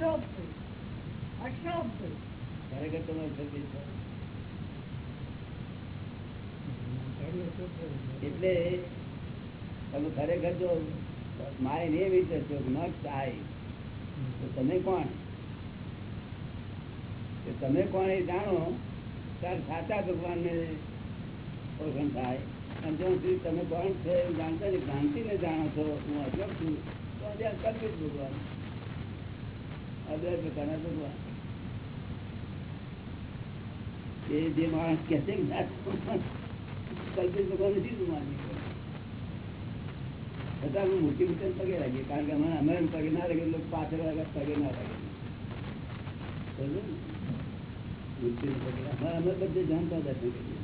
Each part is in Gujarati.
અક્ષોભ અક્ષોભ. એટલે તમે ખરેખર જો માય ને વિચારશો ન આઈ તો તમે કોણ? તમે કોણ એ જાણો ત્યારે સાચા ભગવાનને ઓળખણ થાય. અને જ્યાં તમે કોણ છે? જાણતા ભ્રાંતિને જાણો છો. હું અજબ છું. તો કલ્પિત ભગવાન. અદ્વૈત પ્રકારના ભગવાન એ જે માણસ કહે છે કે ના, કલ્પિત ભગવાન નથી તું માની છતાં અમે મૂર્તિ મૂર્તિ પગે લાગીએ કારણ કે અમે અમે એમ પગે ના લાગે લોકો પાછળ વાગે પગે ના લાગે સમજો ને? મૂર્તિને પગે લાગે. અમે અમે બધે જાણતા દર્શન કરીએ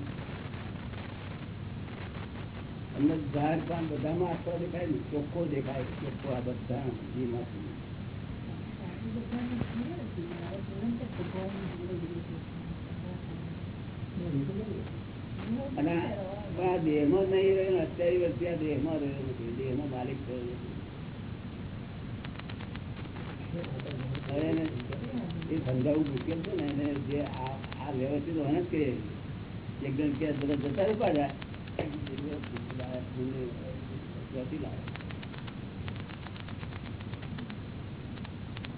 અમને ઝાડ પાન બધામાં આસ્તો દેખાય ને ચોખ્ખો દેખાય ચોખ્ખો આ બધા જીમાંથી અને આ- પણ આ દેહમાં નહીં રહ્યો ને અત્યારે વર્ષથી આ દેહમાં રહ્યો નથી દેહનો માલિક થયો નથી હવે એને એ સમજાવવું મુશ્કેલ છે ને એને જે આ આ વ્યવસ્થિત વહન જ કરીએ એકદમ કે બધા જતા ઉપાડ્યા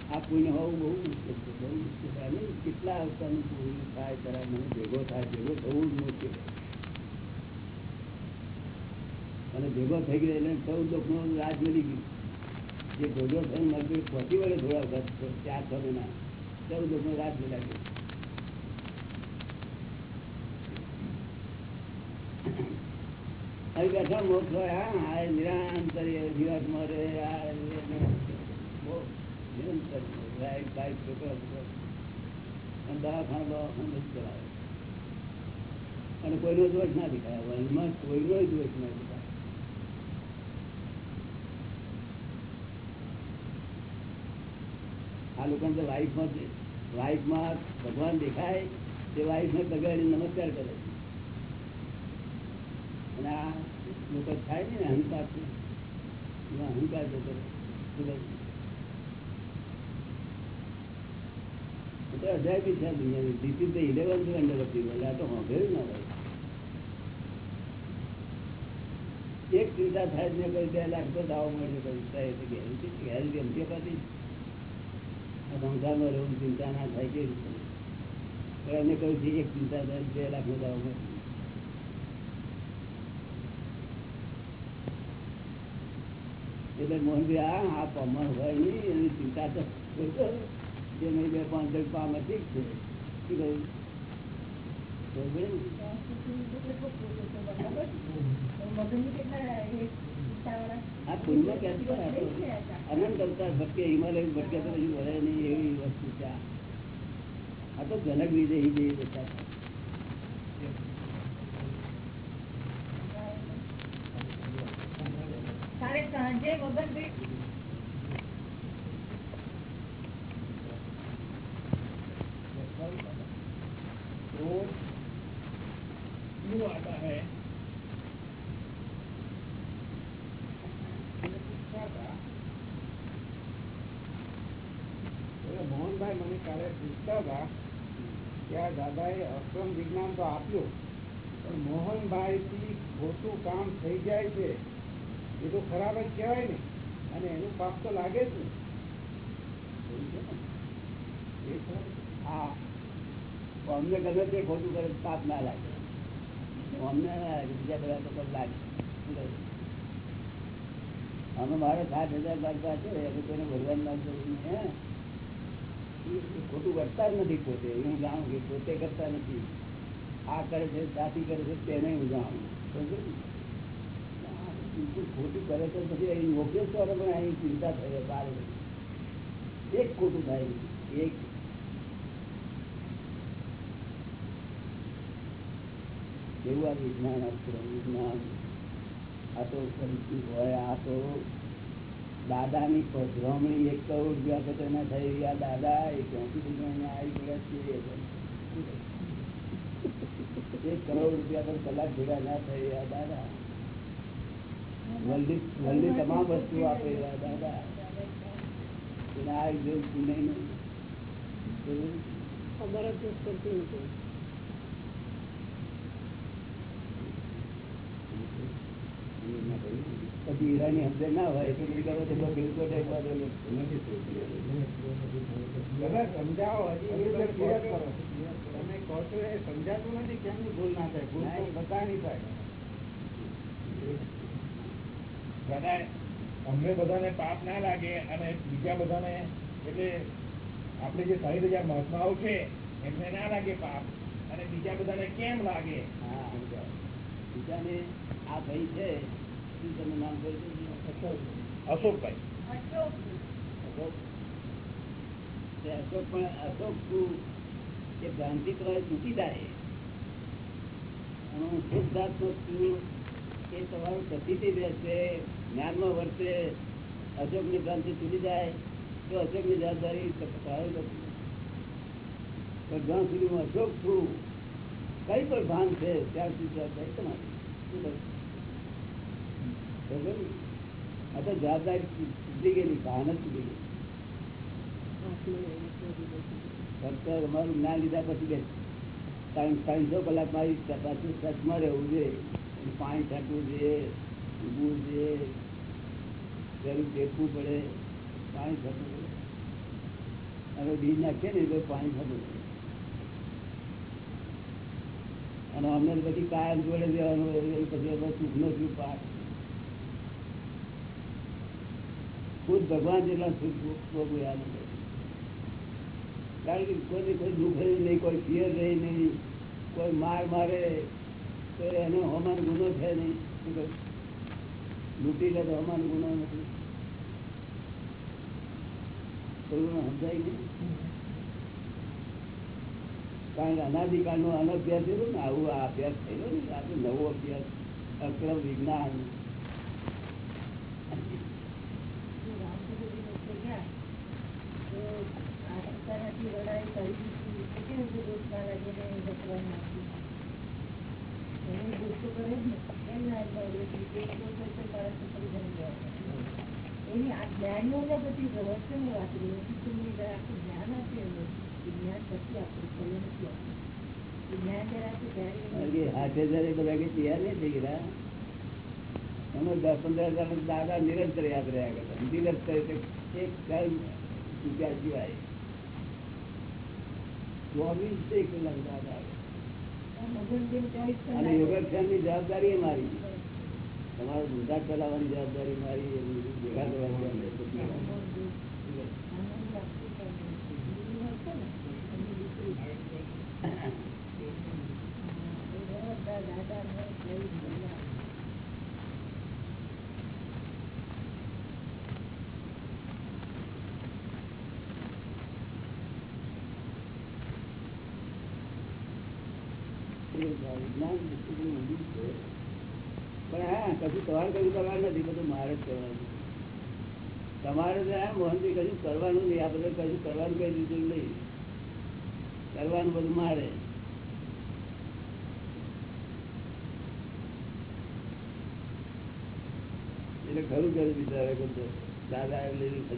આ પુણ્ય હોવું બહુ મુશ્કેલ છે, બહુ મુશ્કેલ અને કેટલા અવતારનું પુણ્ય થાય, તારા મને ભેગો થાય, ભેગો થવું જ મુશ્કેલ અને ભેગો થઈ ગયો એટલે ચૌદ લોકનો રાજ મળી ગયું. જે ભેગો થઈને મજબૂર પહોંચી વળે થોડા ચાર છ મહિના ચૌદ લોકનો રાજ મળ્યા ગયો. અહીં બેઠા મોક્ષ હોય, હા નિરંતર મળે દિવસમાં રહે આ એને બહુ નિરંતર લાઈટ બાઈક છોકરા છોકરા. અને દવાખાના દવાખાના બધું ચલાવે અને કોઈનો દોષ ના દેખાય વર્લ્ડમાં કોઈનો દોષ ના દેખાય આ લોકોને તો વાઈફમાં વાઈફમાં ભગવાન દેખાય તે વાઈફને બગાડી નમસ્કાર કરે છે અને આ લોકો થાય ને અહંકાર અહંકાર જતો અજાયબી છે આ દુનિયાની this is the eleventh wonder of the world આ તો સાંભળ્યું ના હોય એક ચિંતા થાય જ ને કોઈ બે લાખ તો દાવો મળે કોઈ થાય તો ગેરંટી ગેરંટી અમથી અપાતી આ સંસારમાં રહેવું ચિંતા ના થાય કેવી રીતે પણ એમને કહ્યું છે એક ચિંતા થાય બે લાખ નો દાવો મળે એટલે મોહનભાઈ આ આ પમણ હોય નહીં એની ચિંતા તો જે નહીં બે પાંચ જણ પામ ઠીક છે શું કહ્યું બરોબર ને? આ પુણ્ય ક્યાંથી આવે આપણો? અનંત અવતાર ભટકે હિમાલય ભટકે તો હજુ વળે નહીં એવી વસ્તુ છે આ. આ તો જનક વિજય જેવી દશા છે. તારે સાંજે વગર ભેટ તો આપ્યો. પણ મોહનભાઈ થી ખોટું કામ થઈ જાય છે, એ તો ખરાબ જ કહેવાય ને. અને એનું પાપ તો લાગે જ ને. હા અમને ગમે તે ખોટું કરે, પાપ ના લાગે. અમને બીજા બધા લોકો લાગે. અમે મારે સાત હજાર લાગતા છે એટલે કોઈને ભગવાન હે? ખોટું કરતા જ નથી પોતે. હું જાણું કે પોતે કરતા નથી. આ કરે છે સાથી કરે છે તેને હું જાણું સમજ્યો ને? આ બિલકુલ ખોટું કરે તો પછી અહીં યોગેશ્વર પણ અહીં ચિંતા થઈ બાર એક ખોટું થાય નહીં. એક એવું આ વિજ્ઞાન અક્ષર વિજ્ઞાન આ તો પરિસ્થિતિ હોય આ તો દાદાની પધરામણી એક કરોડ રૂપિયા કરતા ના થઈ આ દાદા એ ક્યાંથી બીજા અહીંયા આવી ગયા છે એક કરોડ રૂપિયા પર કલાક ભેગા ના થઈ આ દાદા વર્લ્ડની વર્લ્ડની તમામ વસ્તુ આપે એવા દાદા એને આ જોયું પુણ્ય નહીં બરોબર? ખબર જ નથી પડતી નથી. પછી હીરાની અંદર ના હોય તો બિલકુલ સમજાવો હજી એ તો clear કરો. તમે કહો છો એ સમજાતું નથી કેમની ભૂલ ના થાય? ભૂલ તો બધાની થાય. અમને બધાને પાપ ના લાગે અને બીજા બધાને એટલે આપણે જે સાહીઠ હજાર મહાત્માઓ છે એમને ના લાગે પાપ. અને બીજા બધાને કેમ લાગે? હા. બીજાને આ ભાઈ છે અશોકભાઈ અશોક પણ અશોક શું ભ્રાંતિ તમારે તૂટી જાય અને હું શુદ્ધાત્મક છું એ તમારું પ્રતિથી રહેશે જ્ઞાનમાં વર્તે અશોકની ભ્રાંતિ તૂટી જાય તો અશોકની જવાબદારી તમારી નથી પણ જ્યાં સુધી હું અશોક છું કઈ પણ ભાન છે ત્યાં સુધી જવાબદારી તમારી શું? જવાબદારી તૂટી ગયેલી ભાન લીધા પછી રહેવું જોઈએ પાણી છાંટવું જોઈએ ઊભવું જોઈએ જરૂર દેખવું પડે. પાણી પડે. હવે બીજ નાખીએ ને તો પાણી થતું અને અમને બધી કાયમ જોડે દેવાનું પછી સુખનો સુખ પાક. ખુદ ભગવાન જેટલા સુખ ભોગવ્યા નથી કારણ કે કોઈ કોઈ દુઃખ રહી નહીં, કોઈ ફિયર રહી નહીં, કોઈ માર મારે તો એનો હમાન ગુનો છે નહીં. લૂટી લે તો હમાન ગુનો નથી. સમજાય નહીં? કારણ કે અનાદિકાળનો અનભ્યાસ થયેલો ને, આવું આ અભ્યાસ થયેલો ને, આ નવો અભ્યાસ, અક્રમ વિજ્ઞાન. એની આ જ્ઞાનીઓને બધી રહસ્યની વાત રહી નથી તમને જરા આખું જ્ઞાન આપે એમને એ જ્ઞાન પછી આપણે પહેલે નથી આપ્યું એ જ્ઞાન જરા આપે કારણ કે ત્યારે હાથે જયારે બધા કે તૈયાર નહીં થઈ ગયા અમે દસ પંદર હજાર દાદા નિરંતર યાદ રહ્યા કરતા નિરંતર એટલે એક કર્મ ચૂક્યા સિવાય ચોવીસ કલાક. મગનબેન ચોવીસ અને કલાક યોગાક્ષરની જવાબદારી એ મારી. તમારો ધંધા ચલાવવાની જવાબદારી મારી ભેગા કરવાની જવાબદારી. આનંદ લાગતો હતો. બીજું હોય છે ને, એમની દીકરી. એ બધા દાદાને ચોવીસ કલાક. તમારે નથી, બધું મારે જ કરવાનું. મોહનજી કશું કરવાનું નહીં, આ બધું કશું કરવાનું કઈ દીધું નહીં. કરવાનું બધું મારે. એટલે ખરું કર્યું બિચારા બધું દાદા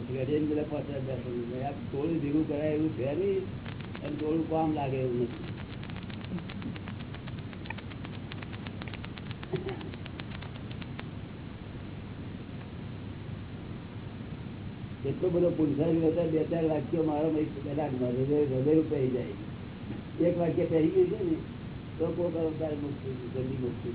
ઘડીને બધા પચાસ હજાર થોડું ભેગું કરાય એવું છે નહીં, અને થોડું કામ લાગે એવું નથી. એટલો બધો પુરુષાર્થ હતો, બે ચાર વાક્યો મારો કલાકમાં હૃદય પહેરી જાય. એક વાક્ય પહેરી ગયું છે ને, તો કોઈ અવતાર મુક્તિ જલ્દી મુક્તિ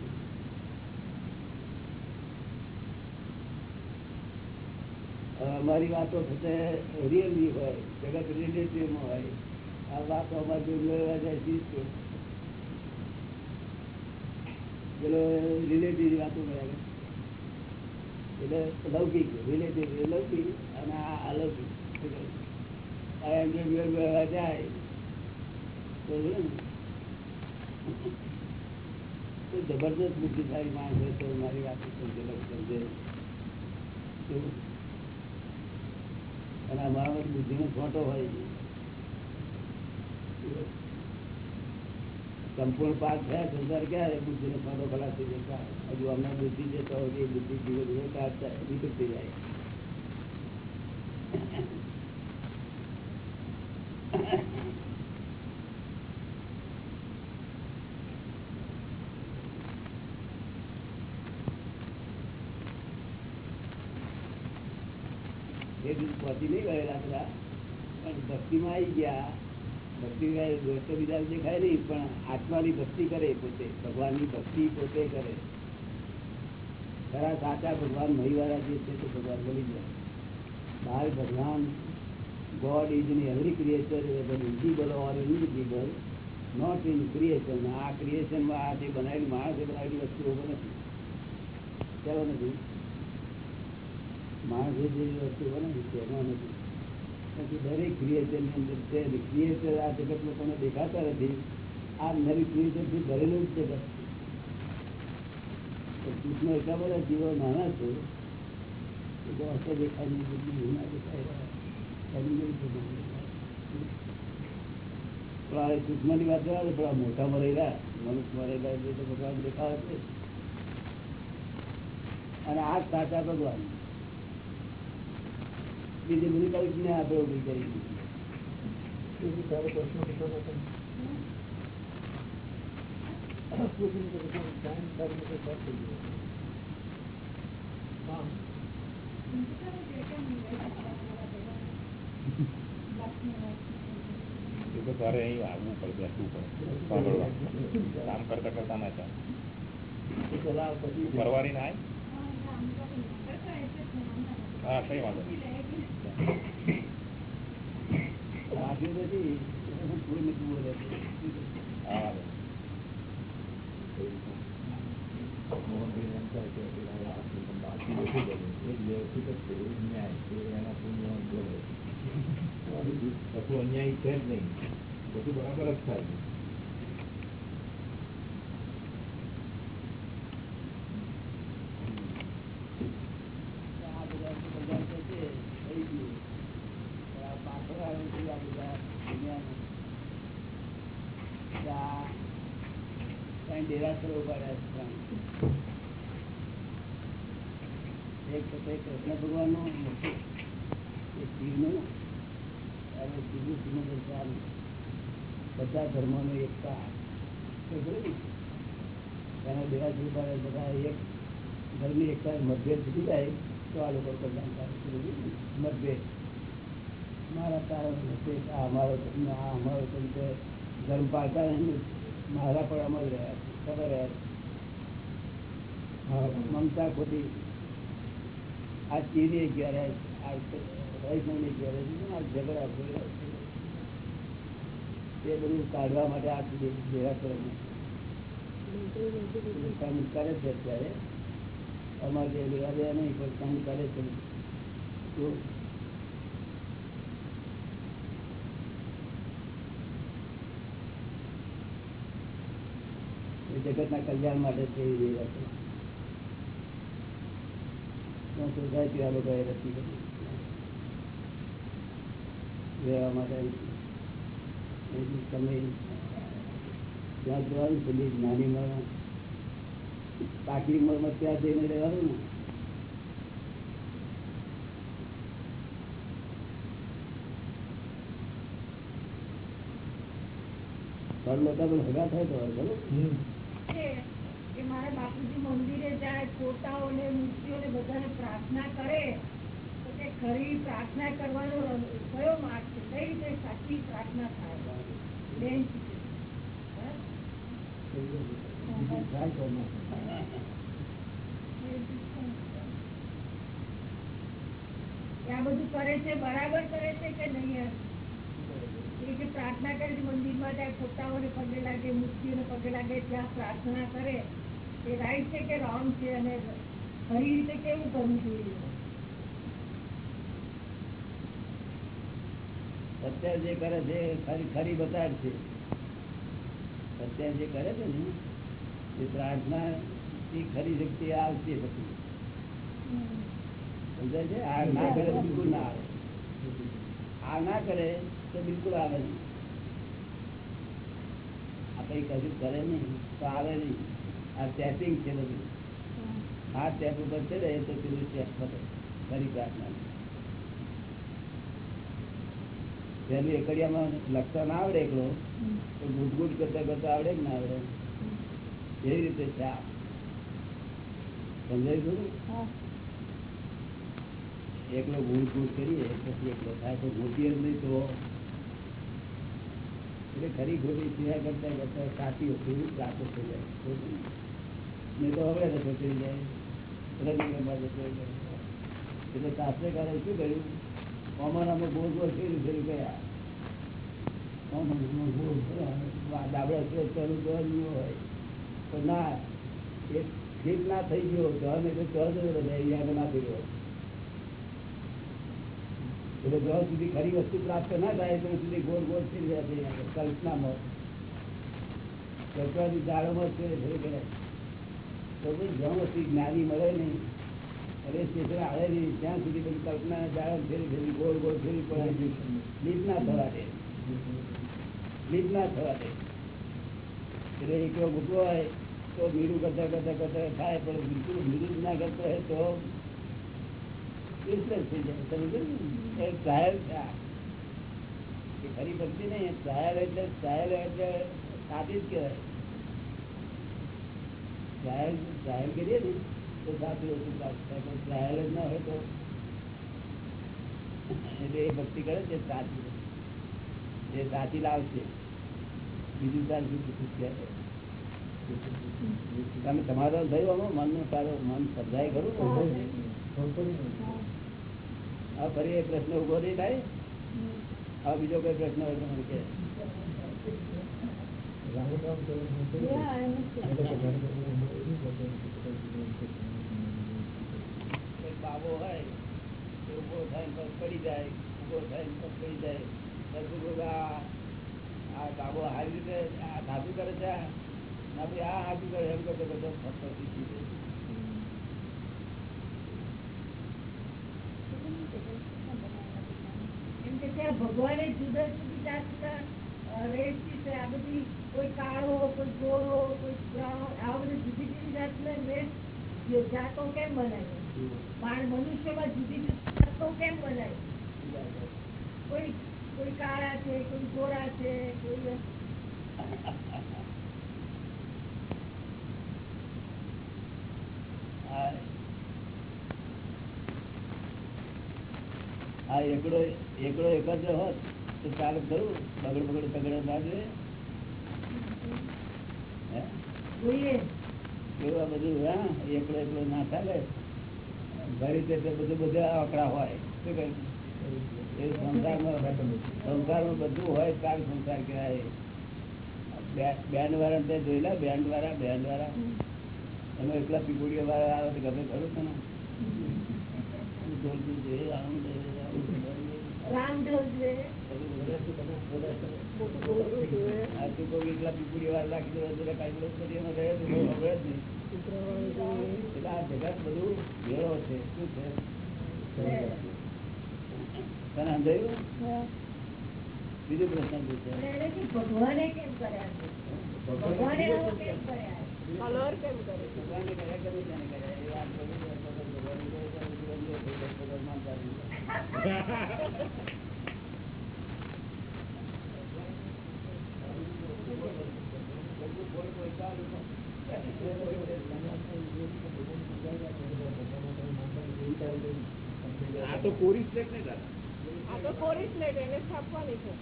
અમારી વાતો થશે રિયલી હોય, જગત રિલેટિવમાં હોય. આ વાતો અમારે જો જાય પેલો રિલેટિવ વાતો કર્યા એટલે લૌકિક રિલેટિવ લૌકિક અને આ અલૌકિક. એમ જો વ્યવહાર જાય, તો જબરદસ્ત બુદ્ધિશાળી માણસ હોય તો મારી વાત સમજે. અને અમારા બુદ્ધિનો ફોટો હોય સંપૂર્ણ પાક થયા સંસાર ક્યારે બુદ્ધિ નો ફાંડો ખલાસ થઈ જશે હજુ અમને બુદ્ધિ છે તો હજી બુદ્ધિ ધીરે ધીરે કાઢ થાય વિકૃત થઈ જાય એ જ પહોંચી નહીં ગયેલા બધા પણ ભક્તિમાં આવી ગયા ભક્તિ દોસ્તો બીજા દેખાય નહીં પણ આત્માની ભક્તિ કરે પોતે, ભગવાનની ભક્તિ પોતે કરે. ખરા સાચા ભગવાન મહીવાળા જે છે તે ભગવાન બની જાય બહાર ભગવાન God is in every creature invisible or invisible not in creation આ ક્રિએશનમાં આ જે બનાવેલી માણસે બનાવેલી વસ્તુઓ નથી. કેવો નથી? માણસે જે વસ્તુ બને તેમાં નથી. પછી દરેક અંદર ક્રિએચર આ જગત દેખાતા નથી. આ નવી ક્રિએચરથી ભરેલું જ જગત કૃષ્ણ એટલા બધા જીવો નાના છે દેખાય નહીં બધી. વાત દે, પણ આ મોટા મરેલા. મનુષ્ય મરેલા જે ભગવાન દેખાવે છે અને આ સાચા ભગવાન. બીજી બધી કલ્પને આપણે ઉભી કરી દીધી તારો પ્રશ્ન પૂછો તો તમે. પૂછીને તો પછી ટાઈમ તારી રીતે પાસ થઈ ગયો. હા એ તો તારે અહીં આવવું પડે બેસવું પડે સાંભળવા કામ કરતા કરતા ના ચાલે તો ચલાવ પછી પરવારી ના આય હા કઈ વાંધો નહીં અન્યાય છે જ નહીં બધું બરાબર જ થાય દેરાસરો ઉપાડ્યા છે ત્રણ. એક તો તે કૃષ્ણ ભગવાનનું મોટું એક શિવનું અને બીજું શિવનું ચાલુ બધા ધર્મોની એકતા તો જોયું એના દેરાસર ઉપાડ્યા બધા એક ધર્મની એકતા મતભેદ છૂટી જાય તો આ લોકો કલ્યાણકારી મતભેદ મારા તારા મતભેદ આ અમારો ધર્મ આ અમારો ધર્મ છે ધર્મ પાળતા નહીં. મારા પણ અમલ રહ્યા છે ખબર મમતા ખોટી આ ચીરી ક્યારે આ વૈષ્ણવની ક્યારે આ ઝઘડા. તે બધું કાઢવા માટે આ દેરાસર કામ કરે છે અત્યારે. અમારે લેવા દેવા નહીં પણ કામ કરે છે. જગતના કલ્યાણ માટે એ રહ્યા છે નાની માં પાકડી ઉંમરમાં ત્યાં જઈને રહેવાનું ને. ઘર લોકો પણ ભેગા થાય તો બરોબર મારા બાપુજી મંદિરે જાય ફોટાઓને મૂર્તિઓને બધાને પ્રાર્થના કરે, તો કે ખરી પ્રાર્થના કરવાનો કયો માર્ગ છે? કઈ રીતે સાચી પ્રાર્થના થાય? બેન બધું કરે છે, બરાબર કરે છે કે નહીં જે પ્રાર્થના કરે છે, મંદિરમાં જાય ફોટાઓને પગે લાગે, મૂર્તિઓને પગે લાગે, ત્યાં પ્રાર્થના કરે. એ રાઈટ છે કે રોંગ છે અને ખરી રીતે કેવું કરવું જોઈએ? અત્યારે જે કરે છે ખરી ખરી બતાડ છે. અત્યારે જે કરે છે ને એ પ્રાર્થના ખરી શક્તિ આવશે પછી. સમજાય છે? આ ના કરે બિલકુલ ના આવે. આ ના કરે તો બિલકુલ આવે નહીં. આ કઈ કશું કરે નહીં તો આવે નહીં. આ ટેપિંગ છે બધું આ ટેપ ઉપર ચડે તો પેલું ટેપ પતે ખરી પ્રાર્થના પહેલી એકડિયામાં લખતા ના આવડે એકલો તો ગુટગુટ કરતા કરતા આવડે કે ના આવડે એવી રીતે છે આ સમજાય ખરું? એકલો ગુટ ગુટ કરીએ પછી એકલો થાય તો ગોતીએ જ નહીં તો એટલે ખરી ખોટી ક્રિયા કરતા કરતા સાચી વસ્તુ પ્રાપ્ત થઈ જાય હવે થઈ જાય. રવિવારમાં જતો એટલે શાસ્ત્રકારે ગયા દાબડા થઈ ગયો અમે તો ચો જ ના થઈ ગયો એટલે સુધી ખરી વસ્તુ પ્રાપ્ત ના થાય, ત્યાં સુધી ગોળ ગોળ થઈ જાય છે કલ્પનામાં. કલ્પનાથી જાળોમાં જ ફેરે ફેરે કરે તો ભાઈ જ્યાં સુધી જ્ઞાની મળે નહીં અને સ્ટેશન આવે નહીં ત્યાં સુધી બધી કલ્પના જાળો ફેરી ફેરી ગોળ ગોળ ફેરી પડે લીપ ના થવા દે લીપ ના થવા દે એટલે એકલો ગુટવો હોય તો મીરું કરતા કરતા કરતા થાય પણ બિલકુલ મીરું જ ના કરતો હોય તો useless થઈ જાય સમજો ને? એ ટ્રાયલ છે આ. એ ખરી ભક્તિ નહીં ટ્રાયલ એટલે ટ્રાયલ એટલે સાચી જ કહેવાય ટ્રાયલ ટ્રાયલ કરીએ ને તો સાચી ઓછી પ્રાપ્ત થાય પણ ટ્રાયલ જ ના હોય તો એટલે એ ભક્તિ કરે છે સાચી એ સાચી લાવશે બીજું પૂછું તમે તમારો થયું આમાં મનનું સારું મન સમજાય ખરું હા ફરી એ પ્રશ્ન ઊભો નહીં થાય હા બીજો કોઈ પ્રશ્ન હોય તો મને કહે. બાબો હોય એ ઉભો થાય ને પગ પડી જાય ઉભો થાય ને પગ પડી જાય પછી કોઈ આ આ બાબો હારી રીતે આ સાચું કરે છે ના ભાઈ આ સાચું કરે એમ કરતો કરતો ફક્ત શીખી જાય એમ કે ત્યાં ભગવાને જુદા જુદી જાતના રેતી છે આ બધી કોઈ કાળો કોઈ ગોરો કોઈ જુદી જુદી કેમ બનાવી પણ મનુષ્યમાં જુદી જુદી કેમ બનાવી કોઈ કોઈ કાળા છે, કોઈ ગોરા છે, કોઈ આ આ એકડો એક જ હોત. તો ચાલુ કરું. બગડ બગડ તગડ ના જોઈએ એવું આ બધું હા ના ચાલે. ભરી તે બધું બધા આંકડા હોય. શું કહે? એ સંસારમાં સંસારમાં બધું હોય તાર સંસાર કહેવાય. બેન્ડ વાળા તે જોયેલા બેન્ડ વાળા બેન્ડ વાળા તમે એકલા પીપુડીઓ વાળા આવે તો ગમે ખરું આમ જોઈએ, બીજો પ્રશ્ન ભગવાને કેમ કર્યા ભગવાને કેમ કર્યા ભગવાનને કર્યા કર્યા? આ તો કોરી સ્લેટ ને આ તો કોરી પ્લેટ એને છાપવાની છે.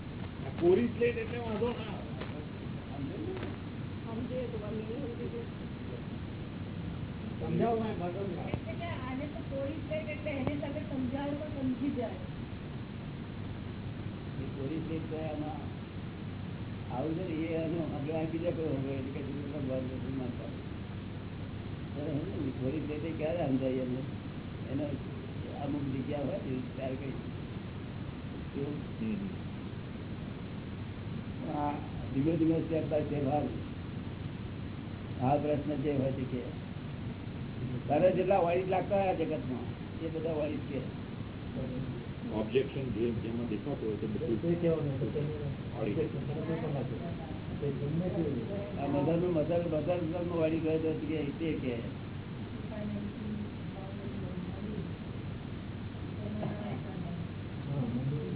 કોરી સ્લેટ એટલે વાંધો ના આવે. સમજીએ તો મમ્મી સમજી ગઈ. સમજાવો ને મગજ એટલે કે આને તો કોરી પ્લેટ એટલે એને તમે સમજાવો તો સમજી જાય એ પોલીસ સ્ટેટ તો આમાં આવું છે ને એ એનું આપણે આ બીજા કોઈ હોય એટલે કે બીજું ભગવાન નથી માનતા બરાબર ને? એ પોલીસ સ્ટેટ એ ક્યારે સમજાય એમને એનો અમુક જગ્યા હોય ને ત્યારે કઈ એવું આ ધીમે ધીમે સ્ટેપ બાય સ્ટેપ હારું આ પ્રશ્ન જે હોય છે કે તારે જેટલા વાળી લાગતા હોય આ જગતમાં એ બધા વાળી કે ઓબ્જેક્શન જે જેમાં દેખાતું હોય તે બધું આ મધર મધર મધર વાળી ગયો તો કે તે કે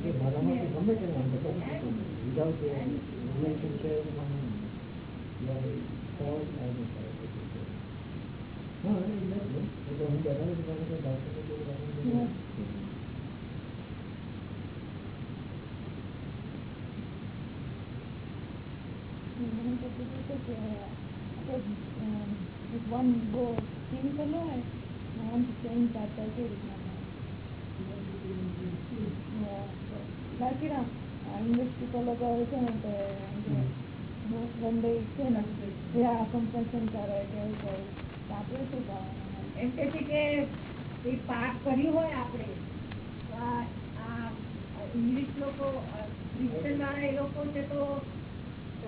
જે one બહુ simple હોય ને આમ change થતા કેવી રીતના બાકી ના, હોય આ કરે કે એવું કરે આપણે શું કરવાનું એમ કે છે કે એ પાપ કર્યું હોય આપણે તો આ આ ઇંગ્લિશ લોકો ક્રિશ્ચન વાળા એ લોકો છે તો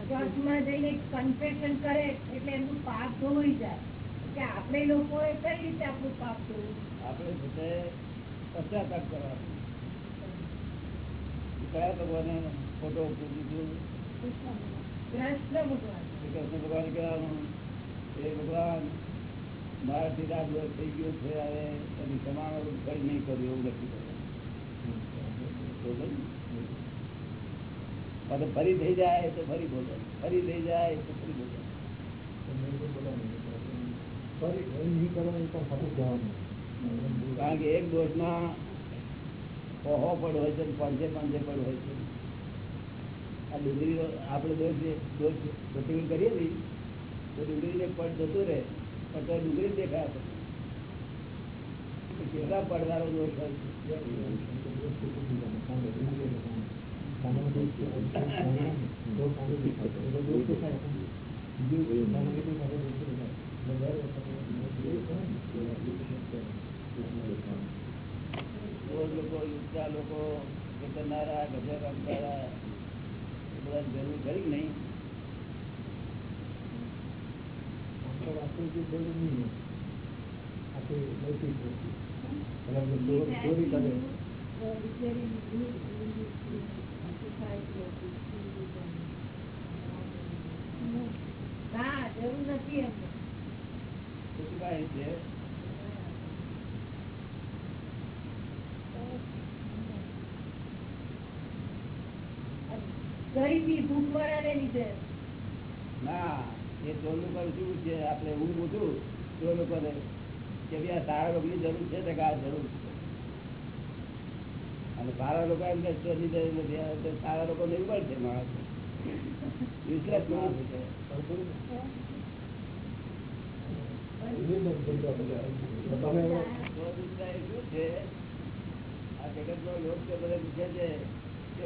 ચર્ચમાં જઈને કન્ફેશન કરે એટલે એમનું પાપ ધોવાઈ જાય કે આપણે લોકોએ કઈ રીતે આપણું પાપ ધોવું આપણે પોતે પશ્ચાતાપ કરવાનો કયા ભગવાને ફોટો પૂછ્યું કૃષ્ણ ભગવાન કૃષ્ણ ભગવાન કહેવાનું એ ભગવાન મારાથી રાત વર્ષ થઈ ગયો છે હવે એની સમાન કઈ નહીં કર્યું એવું નથી ફરી થઈ જાય તો ફરી બોલો ફરી થઈ જાય તો ફરી પણ જવાનું. કારણ કે એક દોષમાં પહો પડ હોય છે પાંચે પાંચે પડ હોય છે. આ ડુંગળી આપણે દોષ દોષ પ્રતિકૂળ કરીએ ને તો ડુંગળીને પડ જતું રહે. પણ તો ડુંગળી જ દેખાય આપણને. તો કેટલા પડવાળો દોષ હોય છે રોજ લોકો યુક્તા લોકો કરનારા ગજર રમનારા એ બધા જરૂર ખરી કે નહીં ચોરી કરે ના જરૂર નથી એમને તો શું કાંઈ છે ગરીબી ભૂખમરાને લીધે ના એ ચોર લોકો શું છે આપણે હું પૂછું ચોર લોકોને કે ભાઈ આ સારા લોકોની જરૂર છે તો કે આ જરૂર છે? અને સારા લોકો એમ કે ચોરની જરૂર નથી સારા લોકો નહીં છે માણસ. વિશ્લેષ માણસ છે. ભગવાન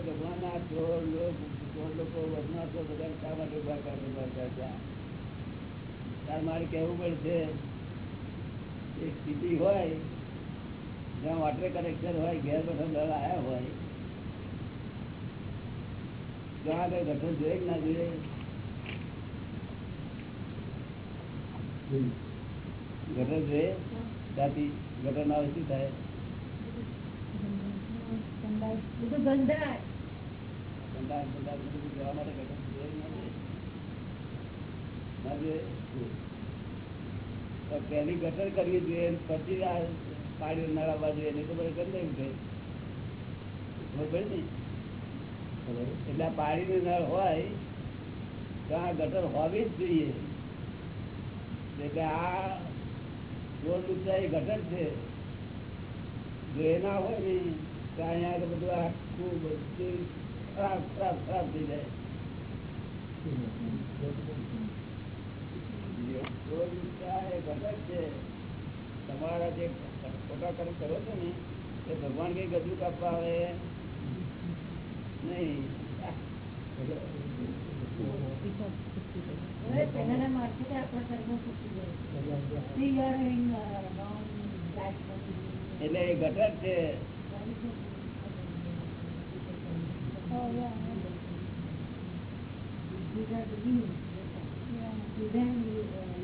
ભગવાનના ચોર લોકો ચોર છો બધા શા માટે ઊભા કરે ઉભા કરે ત્યાં તાર મારે કહેવું પડશે એક સ્થિતિ હોય જ્યાં વોટર કનેક્શન હોય ઘેર બેઠા નળ આવ્યા હોય ત્યાં આગળ ગટર જોઈએ કે ના જોઈએ ગટર જોઈએ ત્યાંથી ગટર ના હોય શું થાય બધું ગંધાય સંડાસ બંડાસ બધું જવા માટે ગટર પહેલી ગટર કરવી જોઈએ પછી આ પાણી નળાવવા જોઈએ નહીં તો બધું ગંધાઈ ઉઠે ખબર પડી ને? એટલે પાણી પાણીની નળ હોય તો આ ગટર હોવી જ જોઈએ. એટલે આ રોડ ઊંચાઈ ગટર છે જો એ ના હોય ને તો અહીંયા તો બધું આખું બધું ખરાબ ખરાબ ખરાબ થઈ જાય. રોડ લુચાઈ ગટર છે તમારા જે ખોટા કર્મ કરો છો ને એ ભગવાન કઈ ગજુ કાપવા આવે નહીં હવે તેના મારફતે આપણા કર્મો છૂટી જાય We are in, uh, wrong track. એટલે એ ગટર છે Oh, yeah, These are the beings. yeah. To them, you, uh,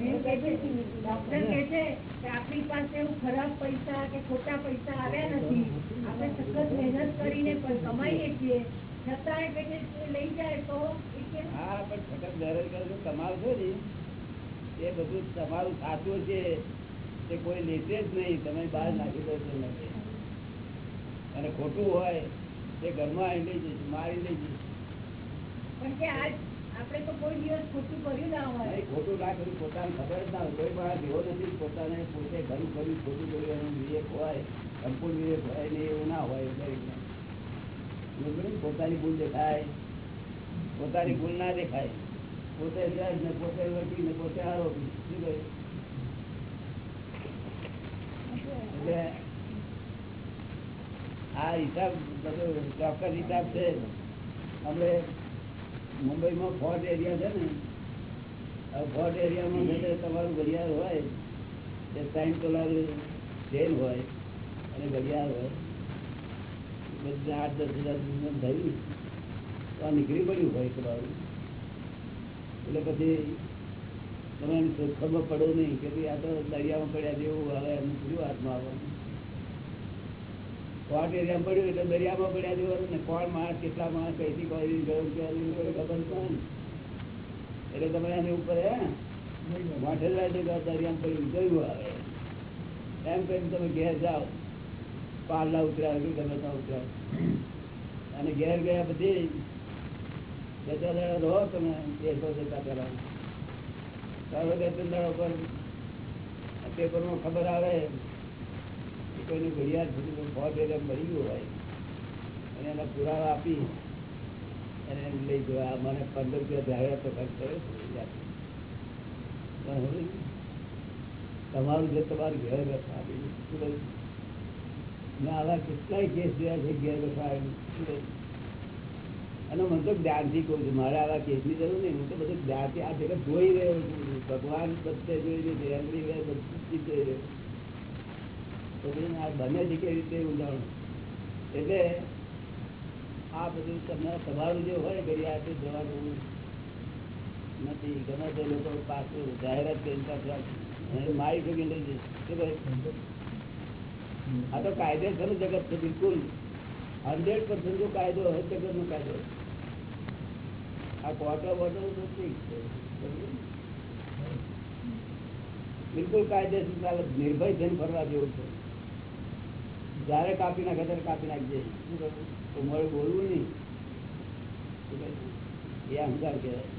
doctor કે છે કે આપણી પાસે એવું ખરાબ પૈસા કે ખોટા પૈસા આવ્યા નથી. આપણે સખત મહેનત કરીને પણ કમાઈએ છીએ. છતાંય કે લઈ જાય તો એ હા પણ સખત મહેનત કરે છે ને. એ બધું તમારું સાચું છે તે કોઈ લેશે જ નહીં. તમે બહાર નાખી દો છો નથી અને ખોટું હોય તે ઘરમાં લઈ જઈશ મારી લઈ જઈશ પણ કે આજ આપણે તો કોઈ દિવસ ખોટું કર્યું ના હોય. ખોટું ના કર્યું, પોતાને પોતાને પોતે હોય ને એવું ના હોય? પોતાની ભૂલ દેખાય. પોતાની ભૂલ ના દેખાય. પોતે જજ ને પોતે વકીલ ને પોતે આરોપી. શું કહે? એટલે આ હિસાબ, બધો ચોક્કસ હિસાબ છે. આપણે મુંબઈમાં ફોર્ટ એરિયા છે ને ફોર્ટ એરિયામાં તમારું ઘડિયાળ હોય તે સાઈન ડોલર ટ્રેન હોય અને ઘડિયાળ હોય બધા આઠ દસ હજાર રૂપિયા થયું. તો આ નીકળી પડ્યું હોય તમારું એટલે પછી તમે એની શોધખોળમાં પડો નહીં કે ભાઈ આ તો દરિયામાં પડ્યા જેવું હવે એમ પૂરું હાથમાં આવવાનું કોટ એરિયામાં પડ્યું એટલે દરિયામાં પડ્યા ને કોણ માણસ કેટલા માણસ કઈથી એટલે તમે ઉપર હે આ દરિયામાં પડ્યું જોયું આવે. એમ કરીને તમે ઘેર જાઓ પારલા ઉતર્યા કે ગમે ત્યાં અને ઘેર ગયા બધી જતા રહો તમે દેશો જતા પેલા તારો બે ત્રણ દાડા પર પેપરમાં ખબર આવે કોઈનું ઘડિયાળ સુધી ફોર એરિયા મળી ગયું હોય, અને એના પુરાવા આપી અને એમ લઈ જવા મને પંદર રૂપિયા તો ખર્ચ કર્યો તમારું જે તમારું ઘેર બેઠા મેં આવા કેટલાય કેસ જોયા છે ઘેર બેઠા? અને મને તો જ્ઞાનથી કહું છું, મારે આવા કેસની જરૂર નહીં, હું તો બધું જ્ઞાનથી આ જગત જોઈ રહ્યો છું, ભગવાન બધે જોઈ રહ્યો છે, એમની બધું જોઈ રહ્યો કાયદેસર જગત છે, બિલકુલ. હંડ્રેડ પર્સન્ટ જો કાયદો હોય જગત નો કાયદો આ ક્વાર્ટર વોટર તો બિલકુલ કાયદેસર નિર્ભય થઈને ફરવા જેવું છે. જયારે કાપી નાખે ત્યારે કાપી નાખજે શું કરવું? તો મારે બોલવું નહીં શું કહે? એ અહંકાર કહેવાય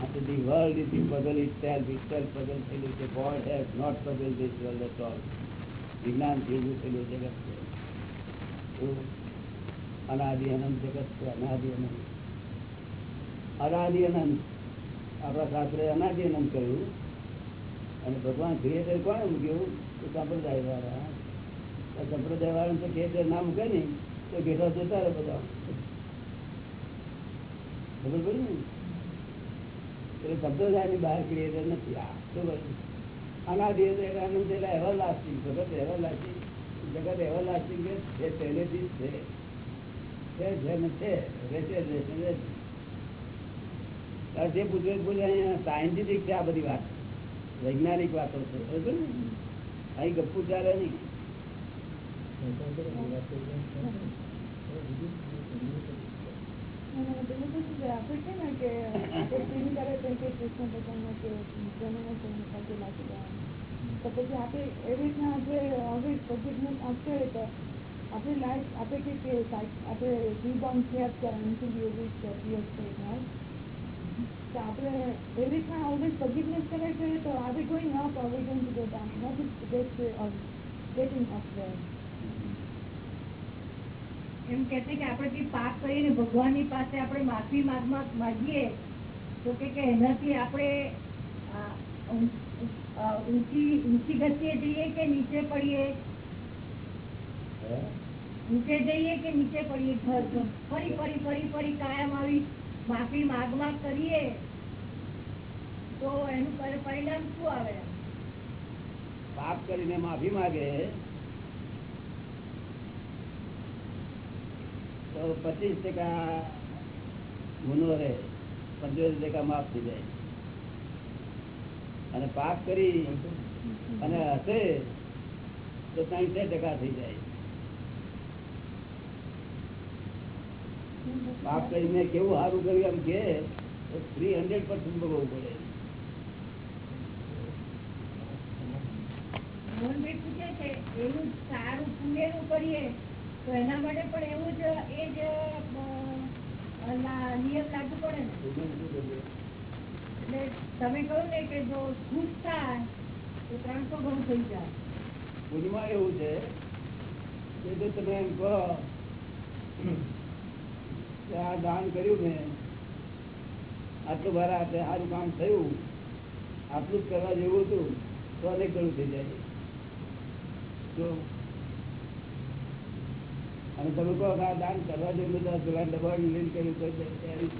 After the world is in puzzle itself, itself puzzle થયેલું છે. God has not puzzled this world at all. વિજ્ઞાન થયેલું થયેલું જગત છે. એવું અનાદિ અનંત જગત છે અનાદિ અનંત અનાદિ અનંત આપણા શાસ્ત્રે અનાદિ અનંત કહ્યું અને ભગવાન ક્રિએટર કોને મૂક્યું તો સંપ્રદાય વાળા સંપ્રદાય વાળા તો ક્રિએટર ના મૂકે ને, તો ઘેટા જતા રહે બધા. ખબર પડી ને? એટલે સંપ્રદાયની બહાર ક્રિએટર નથી. આ અનાદિ એટલે આનંદ એટલે એવર લાસ્ટિંગ જગત એવર લાસ્ટિંગ જગત એવર લાસ્ટિંગ છે પહેલેથી જ છે. છે રહેશે રહેશે જે. પૂછવું એ પૂછે, અહીંયા સાયન્ટિફિક છે આ બધી વાત. વૈજ્ઞાનિક વાતો છે બરોબર ને અહીં ગપ્પુ ચાલે નહીં અને પેલું તો શું છે, આપણે છે ને કે આપણે ફીલ કરે છે કે કૃષ્ણ ભગવાનના કે જન્મોત્સવની સાથે લાગી જવાનું. તો પછી આપણે એવી રીતના આપણે હવે forgiveness આપશે તો આપણી લાઈફ આપણે કે કે સાઈ- આપણે રીબોર્ન થયા છે until આપણે એવી રીતના always forgiveness કરે છે તો best way of getting up there? એમ કે છે કે આપણે જે પાપ કરીને ભગવાનની પાસે આપણે માફી માંગવા માંગીએ તો કે કે એનાથી આપણે ઊંચી ઊંચી ગતિએ જઈએ કે નીચે પડીએ નીચે જઈએ કે નીચે પડીએ ઘર ઘર. ફરી ફરી ફરી ફરી કાયમ આવી માફી માગ માગ કરીએ, તો એનું પરિણામ શું આવે? પાપ કરીને માફી માગે, તો પચીસ ટકા ગુનો રહે, પંચોતેર ટકા માફ થઈ જાય. અને પાપ કરી અને હશે, તો ત્રણ ટકા થઈ જાય. પાપ કરીને કેવું સારું કર્યું? એમ કે થ્રી હંડ્રેડ પર્સન્ટ ભોગવવું પડે. મોહનભાઈ પૂછે છે એવું સારું પુણ્યનું કરીએ તો એના માટે પણ એવું જ એ જ નિયમ લાગુ પડે ને. એટલે તમે કહ્યું ને કે જો ખુશ થાય તો ત્રણસો ગણું થઈ જાય. પુણ્યમાં એવું છે કે જો તમે એમ કહો આ દાન કર્યું મેં. આટલું ભારા હાથે સારું કામ થયું. આટલું જ કરવા જેવું હતું, તો અનેક ગણું થઈ જાય. જો. અને તમે કહો આ દાન કરવા જેવું આ પેલા દબાણ લઈને કર્યું તો એવી જ.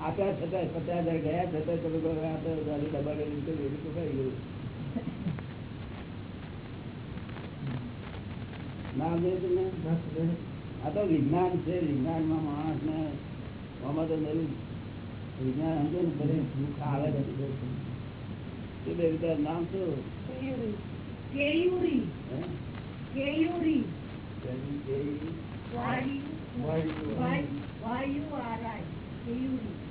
આપ્યા છતાં, પચાસ હજાર ગયા, છતાં તમે કહો આ તો દબાણ લઈને કર્યું તો કઈ ગયું. ના? સમજાય તમને આ તો વિજ્ઞાન છે. વિજ્ઞાનમાં માણસ ને આમાં તો વિજ્ઞાન સમજો ને બધે. દુઃખ આવે છે. બે રીતે નામ શું? કેયુરી. કેયુરી. કેયુરી. વાયુ. વાયુ. વાયુ આર આઈ કેયુરી.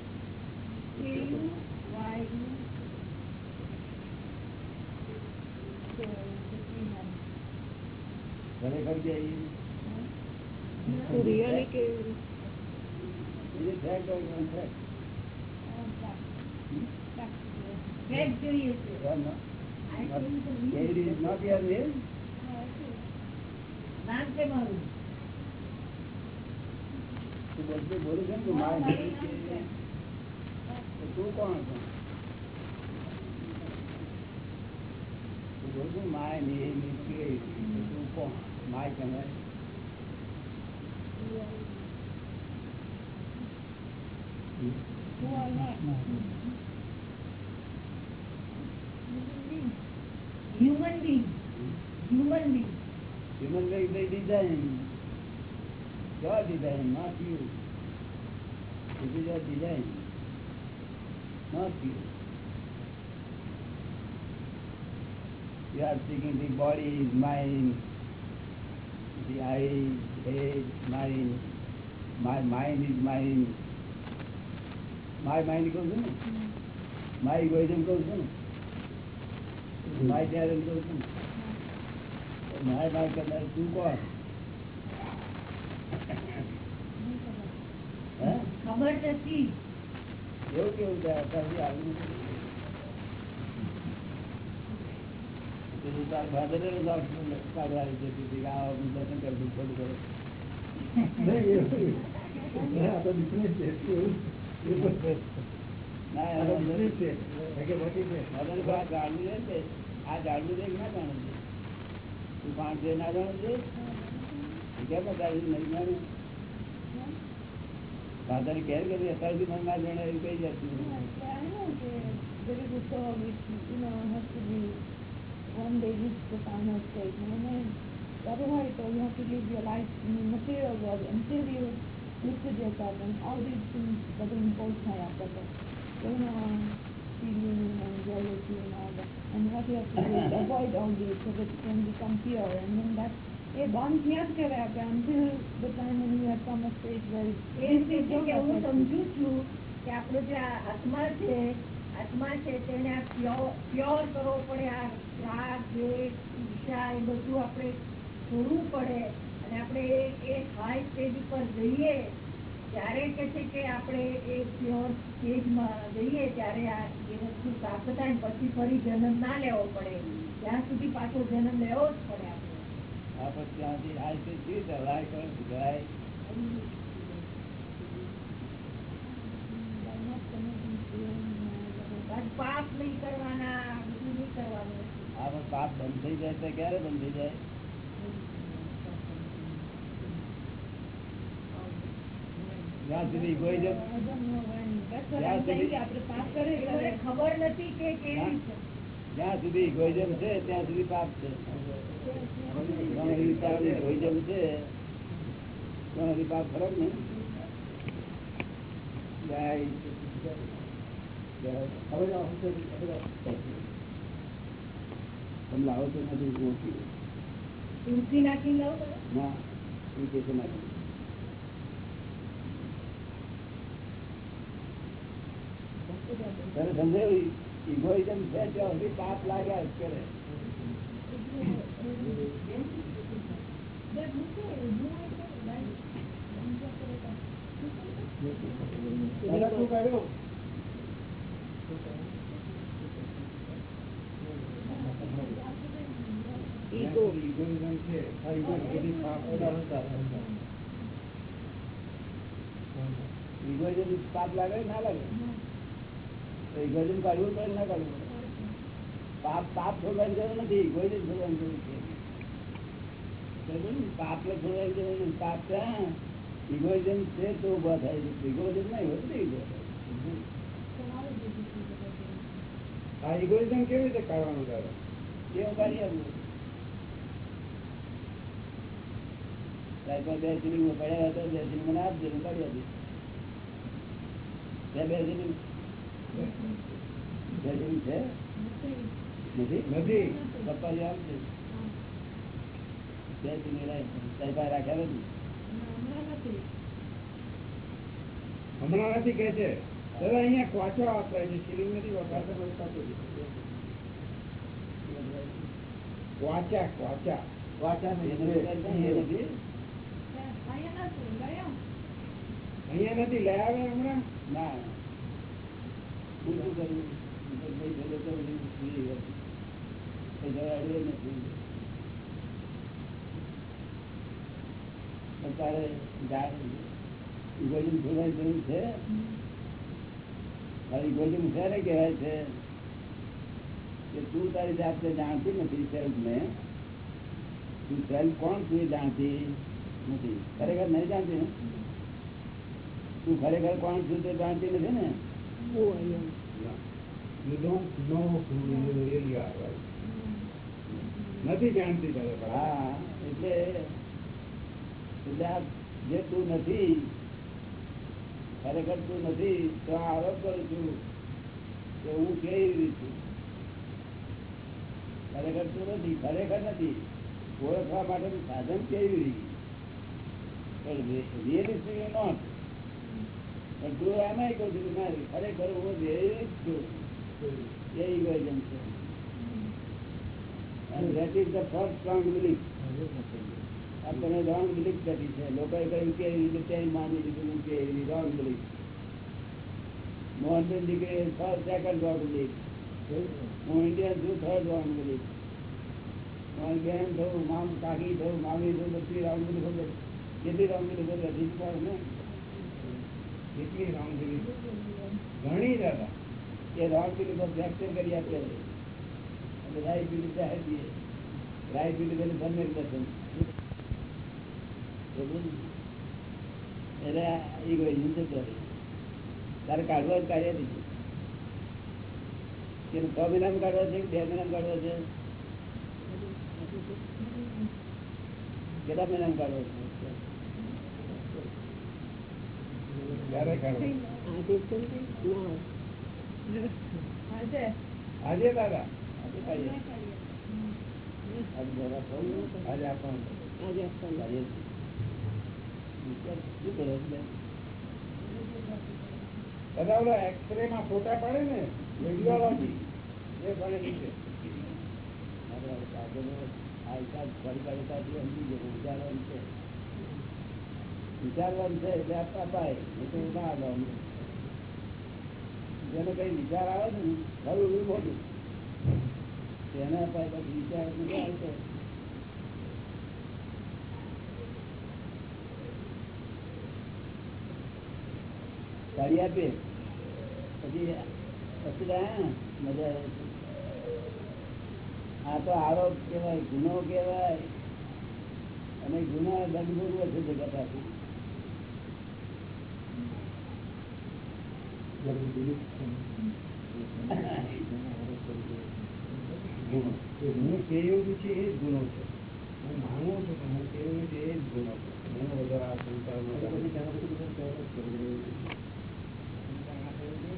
તું બોલતું બોલું છે ને તું મારે નજીક છે. તો તું કોણ છો તું બોલું છું my name is Krishna. My generation. Yeah. Who are not? Human being. Human being. Human being, they design. Your design, not you. It is your design, not you. You are thinking the body is mine, the eye, head, mine, my mind is mine. My mind કહું છું ને my egoism કહું છું ને my talent કહું છું ને માય માય કરનાર તું કોણ હે ખબર નથી એવું કેવું છે ખોટું કરે. ના, એનો નથી. father એ આ જાણવું છે ને, આ જાણવું છે કે ના જાણવું છે? તું પાંચ છે ના જાણવું છે? કેમ બતાવ્યું નહીં જાણ્યું? father એ ઘેર કરી અત્યાર સુધી મને ના જાણે એવું કઈ જતું I know that there is a soul which, you know, has to be one day reach the final state. And then, otherwise, uh, you have to live your life in the material world until you lifted yourself and all these things that are imposed by us. That, uh, you know, feeling and jealousy and all that. And what you have to do is avoid all these so that you can become pure. And then that, એ બંધ ત્યાં જ કરાય આપણે until the time when you have come a stage where એ જ છે કે હું સમજુ છું કે આપણો જે આ આત્મા છે આત્મા છે તેને પ્યોર કરવો પડે આ રાગ દ્વેષ ઈર્ષા એ બધું આપણે છોડવું પડે અને આપણે એ હાઈ સ્ટેજ ઉપર જઈએ ત્યારે કે છે કે આપણે એ પ્યોર સ્ટેજમાં જઈએ ત્યારે આ એ વસ્તુ પ્રાપ્ત થાય પછી ફરી જન્મ ના લેવો પડે. ત્યાં સુધી પાછો જન્મ લેવો જ પડે આપણે. આ પછી ત્યાંથી હાઈ સ્ટેજ કેવી રીતે હલાય કરે પાપ નહીં કરવાના બધું નહીં કરવાનું આ પણ પાપ બંધ થઈ જાય તો ક્યારે બંધ થઈ જાય જ્યાં સુધી egoism- I don't know when. That's what Yeah, I'm saying. so કે આપણે પાપ કરે એ મને ખબર નથી કે કેવી છે જ્યાં સુધી ઇગોઇઝમ છે ત્યાં સુધી પાપ છે જ્યાં સુધી ઇગોઇઝમ છે ત્યાં સુધી પાપ ખરો ને જય જય. તમે લાવો તો નથી ઓળખી તુલસી નાખી લઉં ના એ કે છે નથી તને સમજાયું ઇગોઇઝમ છે ત્યાં સુધી પાપ લાગ્યા જ કરે દાદા શું કર્યું પાપ ઇગોઇઝમ લાગે ના ઇગોઇઝમ ના કાઢવું પાપ પાપ છોડવાની જરૂર નથી ઇગોઇઝમ છોડવાની છે પાપ ને છોડવાની જરૂર પાપ ક્યાં ઇગોઇઝમ છે તો ઊભા થાય છે ઇગોઇઝમ નહીં હોય તો થાય આ ઇગોઇઝમ કેવી રીતે કાઢવાનું દાદા કેવું કાઢી આપવું સાહેબ બે સિલિંગ પડ્યા હતા બે સિલિંગ મને આપજે હું કાઢી આપીશ ત્યાં બે સિલિંગ બે સિલિંગ છે નથી નથી પપ્પા જે આપજે બે સિલિંગ સાહેબ પાસે રાખ્યા નથી હમણાં નથી કે છે દાદા અહીંયા ક્વાચો વાપરાય છે સિલિંગ નથી. વપરાતો વાંચા અહીંયા નથી? લઈ આવે હમણાં? ના તારે ઇગોઇઝમ જરૂર છે. તારે ઇગોઇઝમ ક્યારે કહેવાય છે કે તું તારી જાતને જાણતી નથી સેલ્ફ ને તું સેલ્ફ કોણ તું એ જાણતી નથી ખરેખર નહીં જાણતી ને તું ખરેખર કોણ છું તે જાણતી નથી ને you don't know who you really are right નથી જાણતી દાદા હા એટલે એટલે આ જે તું નથી ખરેખર તું નથી તો આરોપ કરું છું કે હું કેવી રીતે છું? ખરેખર તું નથી ખરેખર નથી. ઓળખવા માટેનું સાધન કેવી રીતે? પણ રિયલિસ્ટિક નોટ પણ તું એમાં કહું છું ના ખરેખર હું રિયલિસ્ટ છું. એ ઇગોઇઝમ છે? And that is the first strong belief. આપણે રોંગ બિલીફ કરી છે લોકોએ કહ્યું કે એવી રીતે તે માની લીધું કે એવી રોંગ બિલીફ મોહનબેન દીકરી ફર્સ્ટ સેકન્ડ રોંગ બિલીફ હું ઇન્ડિયન છું થર્ડ રોંગ બિલીફ મારી બેન થયું મામ કાકી થયું મામી થયું બધી રોંગ બિલીફ હતી કેટલી રોંગ બિલીફ હતી પણ ને કેટલી રોંગ બિલીફ ઘણી દાદા એ રોંગ બિલીફ ફ્રેક્ચર કરી આપે છે અને રાઈટ બિલીફ જાહેર દઈએ રાઈટ બિલીફ એટલે સમ્યક દર્શન એટલે એ જતો તારે કાઢવા જ કાઢ્યા દીધું કે છ મહિનામાં કાઢવા છે બે મહિનામાં કાઢવા છે? કેટલા મહિનામાં કાઢવા છે? ક્યારે કાઢવું? આજે. દાદા આજે કાઢીએ. આજે આપવાનું આજે આપવાનું કાઢીએ છીએ. વિચાર શું કરો છો બેન? દાદા માં ફોટા પાડે ને એ ભણેલી છે. વિચારવાનું છે વિચારવાનું છે એટલે આપતા એ તો ના આવવાનું જેને કઈ વિચાર આવે છે ને, ખરું મોટું તેના અપાય પછી વિચાર નથી આવતો કાઢી આપે પછી પછી મજા આવે. આ તો આરોપ કેવાય ગુનો કેવાય અને ગુના દંડભોગવે છે જગત આખું હું કેવું છે એ જ ગુનો છે. હું માનું છું કે હું કેવું છે એ જ ગુનો છે. હું વગર આ સંસારમાં હા બાબા બિલકુલ ના. બિલકુલ દાખલ. દવાખાના ચાલે છે.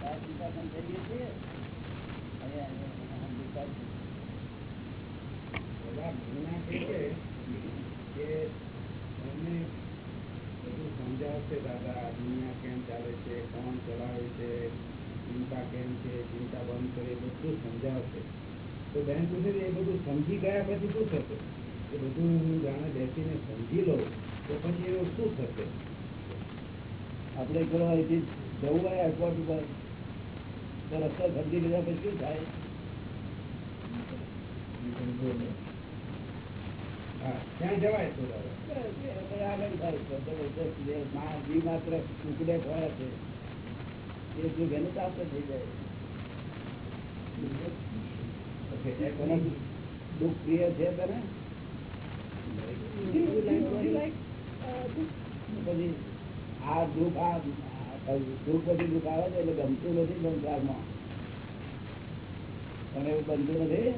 ચાર ચિંતા પણ કરીએ છીએ. અને આમ વિચાર છે. બધા ભણના કહે છે કે એમને બધું સમજાવશે દાદા આ દુનિયા કેમ ચાલે છે કોણ ચલાવે છે ચિંતા કેમ છે ચિંતા બંધ કરે એ બધું સમજાવશે તો બેન પૂછે એ બધું સમજી ગયા પછી શું થશે? એ બધું હું જાણે બેસીને સમજી લઉં, તો પછી એનું શું થશે? આપણે ચલો અહીંથી જવું હોય એરપોર્ટ ઉપર, તો રસ્તા સમજી લીધા પછી શું થાય? ત્યાં જવાય તો આગળ થાય તો તો માત્ર ટુકડે ખોળે છે એ સુખ એને પ્રાપ્ત થઈ જાય. ઓકે તને દુઃખ પ્રિય છે તને Do you, do you, do you like, uh, this? પછી આ દુઃખ આ આ દુઃખ પછી દુઃખ આવે છે એટલે ગમતું નથી સંસારમાં તને એવું બનતું નથી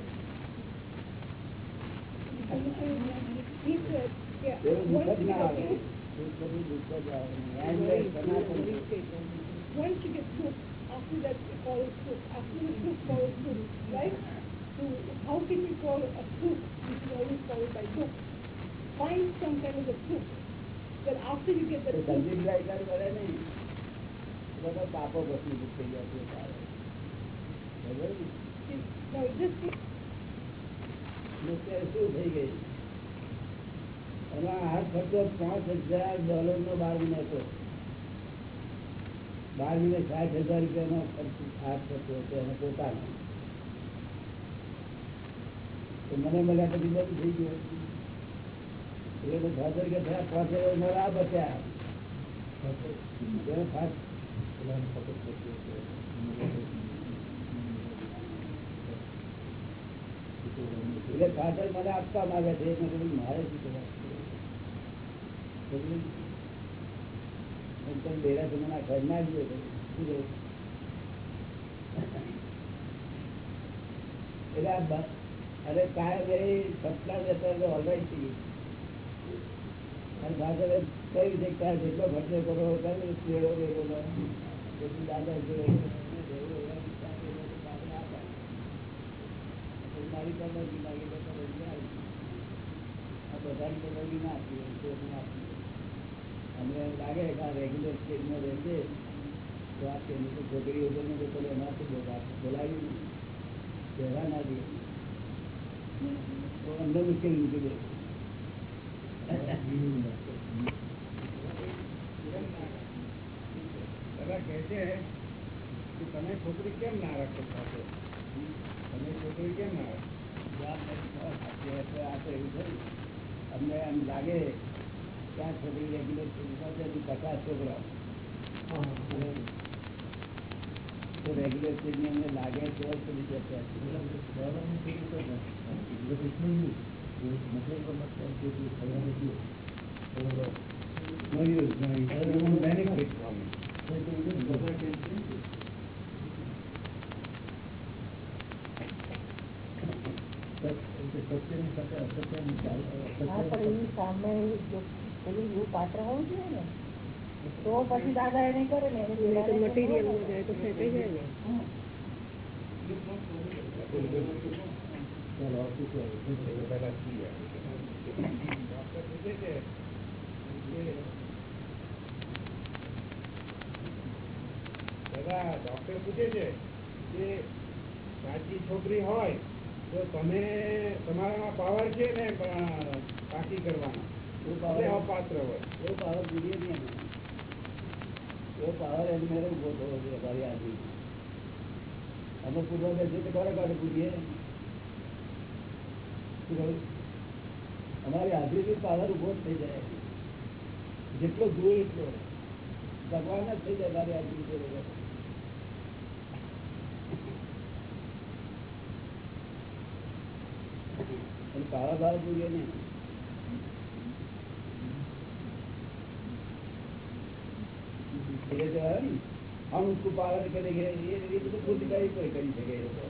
He said, yeah, એવું દુઃખ once જ you ના આવે get દુઃખ પછી દુઃખ જ આવે Endless, સનાતન દુઃખ. once you get hooked, after that we call it hook. After the hook follows hook, right? So how can we call a hook which is always followed by hook? Find some kind of a hook. Then after you get that A hook, Sanjeev લાયકાત વળે નહીં એ બધા પાપો પછી દુઃખ થઈ ગયા છે તારે. બરાબર ને? is, now this ને અત્યારે શું થઈ ગઈ એમાં હાથ ખર્ચો પાંચ હજાર ડોલર નો બાર મહિને હતો બાર મહિને સાઠ હજાર રૂપિયાનો ખર્ચ હાથ ખર્ચો હતો એને પોતાનો તો મને મળ્યા પછી બધું થઈ ગયું એ તો ફાધર કે થયા પાંચ હજાર મારા આ બચ્યા એને ફાટ એટલે ફાધર મને આપવા માંગે છે મેં કીધું મારે શું કરવા સમજ્યું? એમ તમે ડેરા તમે ના ઘર ના જઈએ તો શું કહ્યું? એટલે આ બ- અરે કાયમ એ સપના જતા એટલે હલવાઈ થઈ ગઈ. અને ફાધરે કહ્યું છે કે તારે જેટલો ખર્ચો કરો કરે પેડો એ બધો પછી દાદા જોડે એવું એવા વિચાર એ લોકો પાસે આપે. પછી મારી પરવાનગી માગી તો પરવાનગી આવી. આ બધાની પરવાનગી ના આપી હોય, કોઈની ના આપી હોય. અમને એમ લાગે કે આ રેગ્યુલર સ્ટેજમાં રહેશે તો આ તેની તો છોકરી વગરનું તો પેલું એમાંથી બોલા- બોલાવ્યું નહીં. કહેવા ના દે તો અમને મુશ્કેલી મૂકી દે દાદા કહે છે કે તમે છોકરી કેમ ના રાખો સાથે તમે છોકરી કેમ ના રાખો આ તો એવું થયું અમને એમ લાગે કે આ છોકરી રેગ્યુલર સ્ટેજમાં પચાસ છોકરા તો રેગ્યુલર સ્ટેજની અમને લાગે તો જ પેલી ચર્ચા No use, no use. Everyone benefit from it. હા પણ એની સામે જો પેલું એવું પાત્ર હોવું જોઈએ ને તો પછી દાદા એને કરે ને એને પેલાને તો મટીરિયલમાં જાય તો ફેંકાઈ જાય ને હમ. પહેલા છીએ. ડોક્ટર પૂછે છે કે દાદા ડોક્ટર પૂછે છે કે સાચી છોકરી હોય તો તમે તમારામાં પાવર છે ને પાકી કરવાનો પાત્ર હોય એવો પાવર જોઈએ નહીં અમારી આદમી અમે પાવર ઉભો થઈ જાય જેટલો દૂર એટલો ભગવાન જ થઈ જાય મારી હાજરી પાવા ભાવ જોઈએ નહીં ને ધીરે જવાય ને हम उसको पालन करेंगे ये ये तो खुद का ही कोई કરી શકે એ લોકો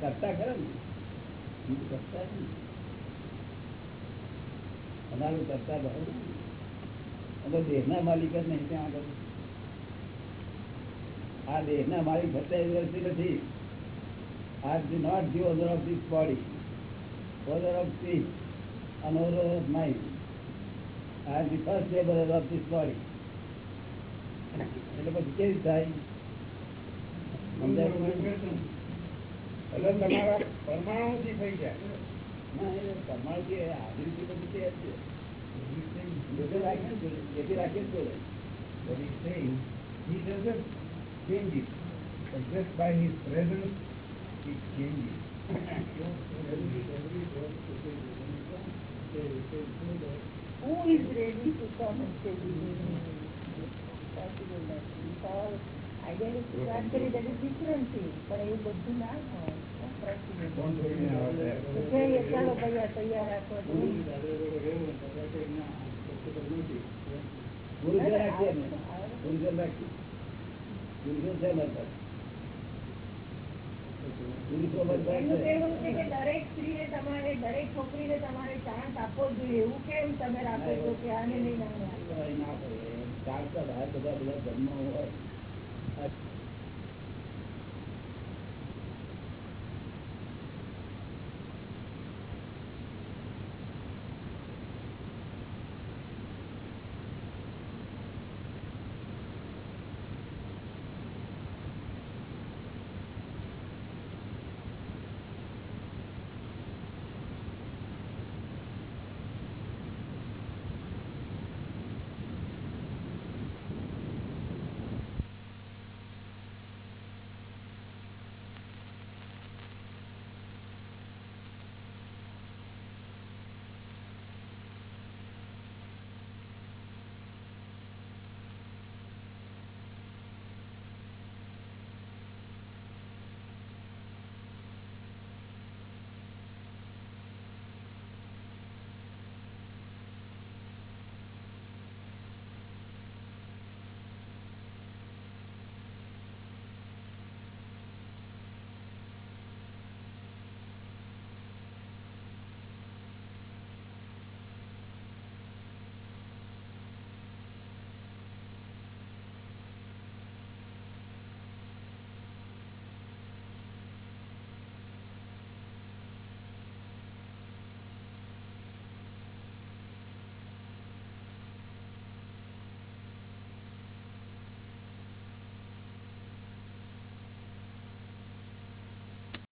કરતા ખરા ને હું તો કરતા જ ને અમારું કરતા ભાવ ને અમે દેહના માલિક જ નહીં ત્યાં આગળ આ દેહના માલિક સત્યાવીસ વર્ષથી નથી are the not the owner of this body owner of speech and owner of mind. I am the first laborer of this body. એટલે પછી કેવી થાય સમજાયું ને? એટલે તમારા પરમાણુ થી થઈ જાય ના, એ પરમાણુ જે હાજરી છે બધી તે જ છે. જેથી રાખીએ ને જોડે, જેથી રાખીએ ને જોડે. But he's saying he doesn't change it, but just by his presence it changes. Who is ready to come and say this is possible not? It's all idealistic વાત કરી that is different thing. પણ એવું બધું ના હોય. Not possible. Don't worry about that. તો કહીએ, ચાલો ભાઈ આ તૈયાર રાખો તો પુરુષો રાખીએ ને. પુરુષો રાખીએ. પુરુષો છે બધા. પુરુષો બધા એમનું છે. કહેવું છે કે દરેક સ્ત્રીને તમારે દરેક છોકરીને તમારે ચાન્સ આપવો જ જોઈએ એવું કેમ તમે રાખો છો કે આને નહીં ના હોય. ચાલતા બહાર બધા બધા જન્મ હોય